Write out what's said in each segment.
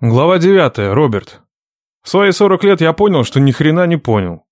Глава 9. Роберт. В свои 40 лет я понял, что ни хрена не понял.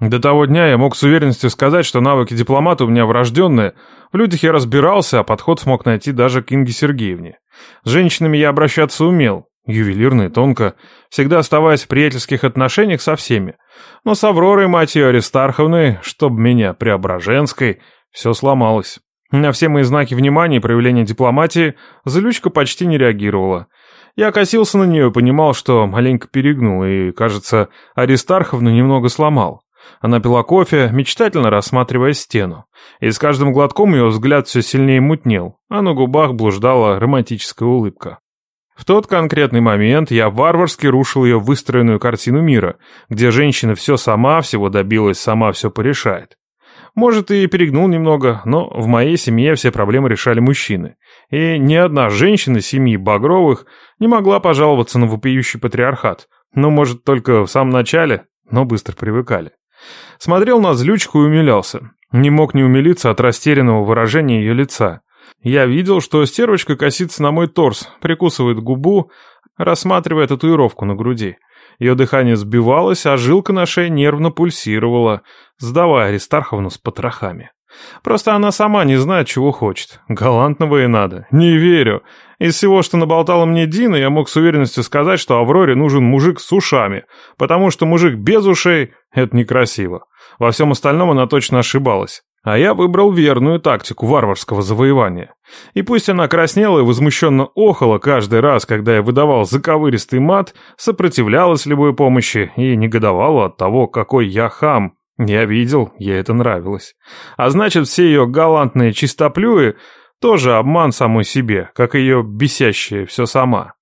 До того дня я мог с уверенностью сказать, что навыки дипломата у меня врожденные, в людях я разбирался, а подход смог найти даже к Инге Сергеевне. С женщинами я обращаться умел, ювелирно и тонко, всегда оставаясь в приятельских отношениях со всеми. Но с Авророй, мать ее, Аристарховной, чтоб меня, Преображенской, все сломалось. На все мои знаки внимания и проявления дипломатии Залючка почти не реагировала. Я косился на нее понимал, что маленько перегнул, и, кажется, Аристарховну немного сломал. Она пила кофе, мечтательно рассматривая стену. И с каждым глотком ее взгляд все сильнее мутнел, а на губах блуждала романтическая улыбка. В тот конкретный момент я варварски рушил ее выстроенную картину мира, где женщина все сама, всего добилась, сама все порешает. Может, и перегнул немного, но в моей семье все проблемы решали мужчины. И ни одна женщина семьи Багровых не могла пожаловаться на вопиющий патриархат. Ну, может, только в самом начале, но быстро привыкали. Смотрел на злючку и умилялся. Не мог не умилиться от растерянного выражения ее лица. Я видел, что стервочка косится на мой торс, прикусывает губу, рассматривая татуировку на груди. Ее дыхание сбивалось, а жилка на шее нервно пульсировала, сдавая Аристарховну с потрохами. Просто она сама не знает, чего хочет. Галантного и надо. Не верю. Из всего, что наболтала мне Дина, я мог с уверенностью сказать, что Авроре нужен мужик с ушами, потому что мужик без ушей — это некрасиво. Во всем остальном она точно ошибалась. А я выбрал верную тактику варварского завоевания. И пусть она краснела и возмущенно охала каждый раз, когда я выдавал заковыристый мат, сопротивлялась любой помощи и негодовала от того, какой я хам. Я видел, ей это нравилось. А значит, все ее галантные чистоплюи тоже обман самой себе, как ее бесящая все сама.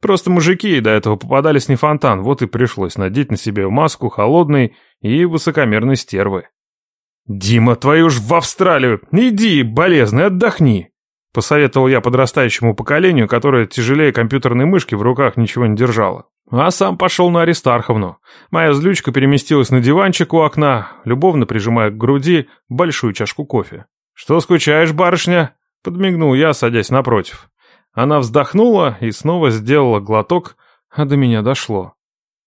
Просто мужики до этого попадались не фонтан, вот и пришлось надеть на себе маску холодной и высокомерной стервы. «Дима, твою ж в Австралию! Иди, болезный, отдохни!» Посоветовал я подрастающему поколению, которое тяжелее компьютерной мышки в руках ничего не держало. А сам пошел на Аристарховну. Моя злючка переместилась на диванчик у окна, любовно прижимая к груди большую чашку кофе. «Что скучаешь, барышня?» — подмигнул я, садясь напротив. Она вздохнула и снова сделала глоток, а до меня дошло.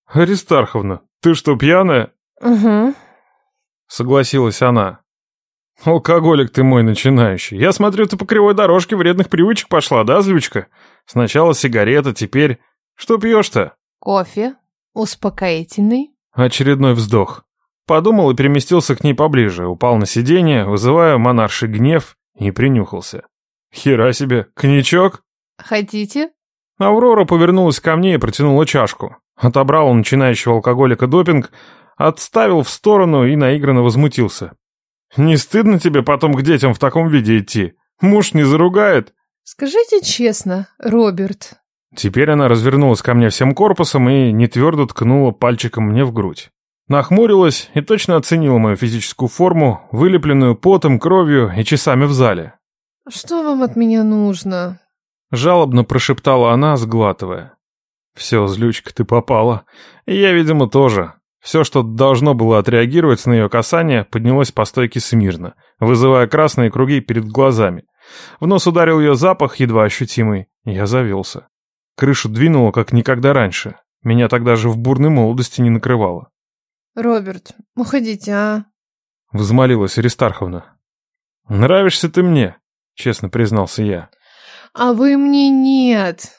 «Аристарховна, ты что, пьяная?» Угу. Согласилась она. «Алкоголик ты мой начинающий. Я смотрю, ты по кривой дорожке вредных привычек пошла, да, злючка? Сначала сигарета, теперь... Что пьешь-то?» Кофе. Успокоительный. Очередной вздох. Подумал и переместился к ней поближе, упал на сиденье, вызывая монарший гнев, и принюхался. «Хера себе! Коньячок?» Хотите? Аврора повернулась ко мне и протянула чашку. Отобрал у начинающего алкоголика допинг, отставил в сторону и наигранно возмутился. «Не стыдно тебе потом к детям в таком виде идти? Муж не заругает?» Скажите честно, Роберт. Теперь она развернулась ко мне всем корпусом и нетвердо ткнула пальчиком мне в грудь. Нахмурилась и точно оценила мою физическую форму, вылепленную потом, кровью и часами в зале. Что вам от меня нужно? Жалобно прошептала она, сглатывая. «Все, злючка, ты попала. И я, видимо, тоже. Все, что должно было отреагировать на ее касание, поднялось по стойке смирно, вызывая красные круги перед глазами. В нос ударил ее запах, едва ощутимый. Я завелся. Крышу двинуло, как никогда раньше. Меня тогда же в бурной молодости не накрывало. Роберт, уходите, а? Взмолилась Аристарховна. «Нравишься ты мне», — честно признался я. А вы мне нет.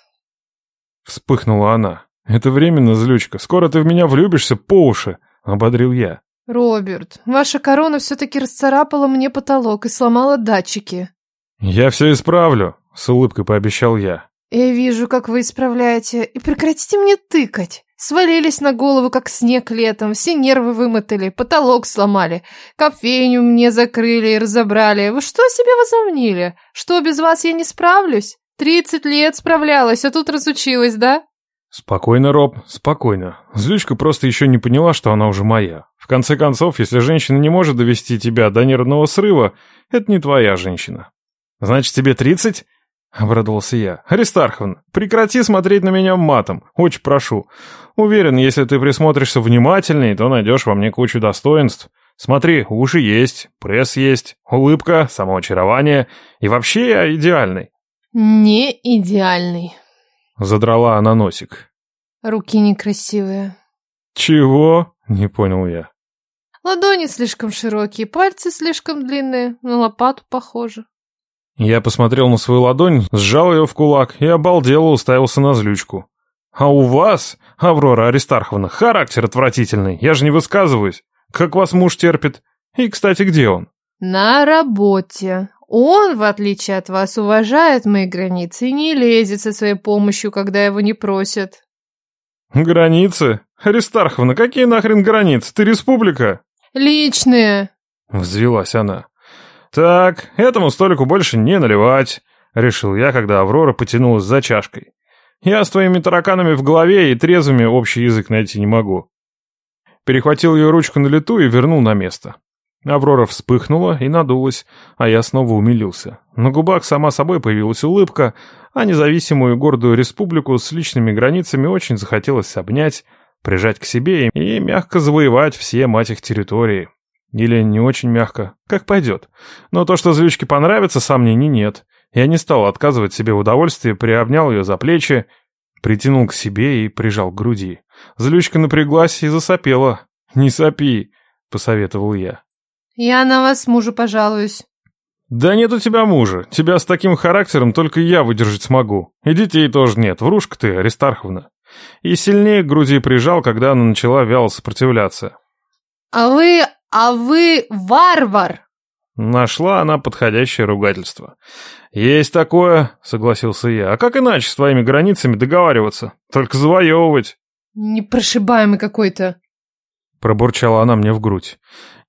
Вспыхнула она. «Это временно, злючка. Скоро ты в меня влюбишься по уши», — ободрил я. Роберт, ваша корона все-таки расцарапала мне потолок и сломала датчики. «Я все исправлю», — с улыбкой пообещал я. Я вижу, как вы исправляете. И прекратите мне тыкать. Свалились на голову, как снег летом, все нервы вымотали, потолок сломали, кофейню мне закрыли и разобрали. Вы что себе возомнили? Что, без вас я не справлюсь? Тридцать лет справлялась, а тут разучилась, да? «Спокойно, Роб, спокойно. Злючка просто еще не поняла, что она уже моя. В конце концов, если женщина не может довести тебя до нервного срыва, это не твоя женщина». «Значит, тебе тридцать?» — обрадовался я. «Аристарховна, прекрати смотреть на меня матом. Очень прошу. Уверен, если ты присмотришься внимательней, то найдешь во мне кучу достоинств. Смотри, уши есть, пресс есть, улыбка, самоочарование. И вообще я идеальный». Не идеальный. Задрала она носик. Руки некрасивые. Чего? Не понял я. Ладони слишком широкие, пальцы слишком длинные, на лопату похожи. Я посмотрел на свою ладонь, сжал ее в кулак и обалдело уставился на злючку. «А у вас, Аврора Аристарховна, характер отвратительный, я же не высказываюсь. Как вас муж терпит? И, кстати, где он?» На работе. Он, в отличие от вас, уважает мои границы и не лезет со своей помощью, когда его не просят. «Границы? Аристарховна, какие нахрен границы? Ты республика?» Личные. Взвелась она. «Так, этому столику больше не наливать», — решил я, когда Аврора потянулась за чашкой. «Я с твоими тараканами в голове и трезвыми общий язык найти не могу». Перехватил ее ручку на лету и вернул на место. Аврора вспыхнула и надулась, а я снова умилился. На губах сама собой появилась улыбка, а независимую гордую республику с личными границами очень захотелось обнять, прижать к себе и мягко завоевать все, мать их, территории. Или не очень мягко, как пойдет. Но то, что злючке понравится, сомнений нет. Я не стал отказывать себе в удовольствии, приобнял ее за плечи, притянул к себе и прижал к груди. Злючка напряглась и засопела. «Не сопи», — посоветовал я. Я на вас мужу пожалуюсь. «Да нет у тебя мужа. Тебя с таким характером только я выдержать смогу. И детей тоже нет. Врушка ты, Аристарховна». И сильнее к груди прижал, когда она начала вяло сопротивляться. А вы... а вы варвар! Нашла она подходящее ругательство. «Есть такое», — согласился я. «А как иначе с твоими границами договариваться? Только завоевывать». «Непрошибаемый какой-то», — пробурчала она мне в грудь.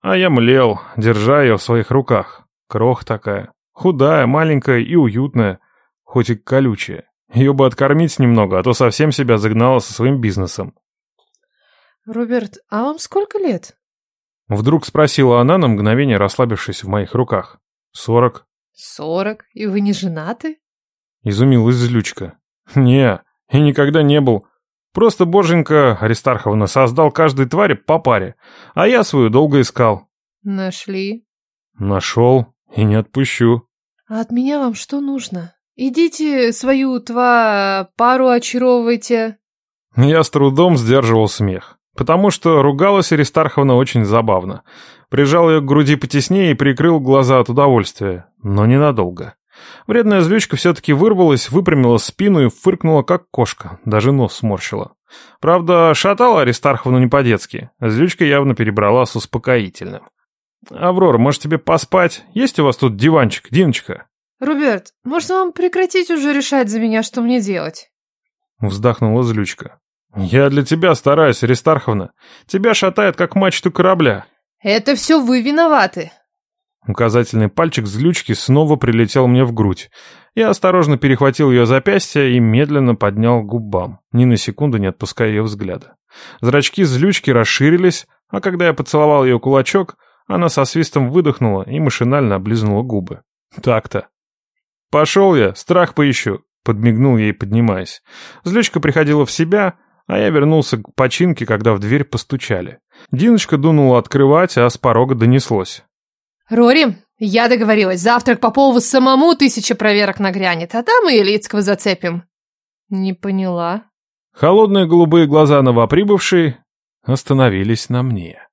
А я млел, держа ее в своих руках. Крох такая. Худая, маленькая и уютная, хоть и колючая. Ее бы откормить немного, а то совсем себя загнала со своим бизнесом. «Роберт, а вам сколько лет?» Вдруг спросила она, на мгновение расслабившись в моих руках. «Сорок». «Сорок? И вы не женаты?» Изумилась злючка. «Не, и никогда не был. Просто боженька Аристарховна создал каждой твари по паре, а я свою долго искал. Нашли? Нашел и не отпущу. А от меня вам что нужно? Идите свою тва пару очаровывайте. Я с трудом сдерживал смех, потому что ругалась Аристарховна очень забавно. Прижал ее к груди потеснее и прикрыл глаза от удовольствия, но ненадолго. Вредная злючка все-таки вырвалась, выпрямила спину и фыркнула, как кошка, даже нос сморщила. Правда, шатала Аристарховну не по-детски, злючка явно перебрала с успокоительным. «Аврора, может тебе поспать? Есть у вас тут диванчик, Диночка?» «Роберт, может вам прекратить уже решать за меня, что мне делать?» Вздохнула злючка. «Я для тебя стараюсь, Аристарховна. Тебя шатает, как мачту корабля». «Это все вы виноваты», Указательный пальчик злючки снова прилетел мне в грудь. Я осторожно перехватил ее запястье и медленно поднял к губам, ни на секунду не отпуская ее взгляда. Зрачки злючки расширились, а когда я поцеловал ее кулачок, она со свистом выдохнула и машинально облизнула губы. Так-то. «Пошел я, страх поищу», — подмигнул ей, поднимаясь. Злючка приходила в себя, а я вернулся к починке, когда в дверь постучали. Диночка дунула открывать, а с порога донеслось. Рори, я договорилась, завтра к Попову самому тысяча проверок нагрянет, а там и Илицкого зацепим. Не поняла. Холодные голубые глаза новоприбывшей остановились на мне.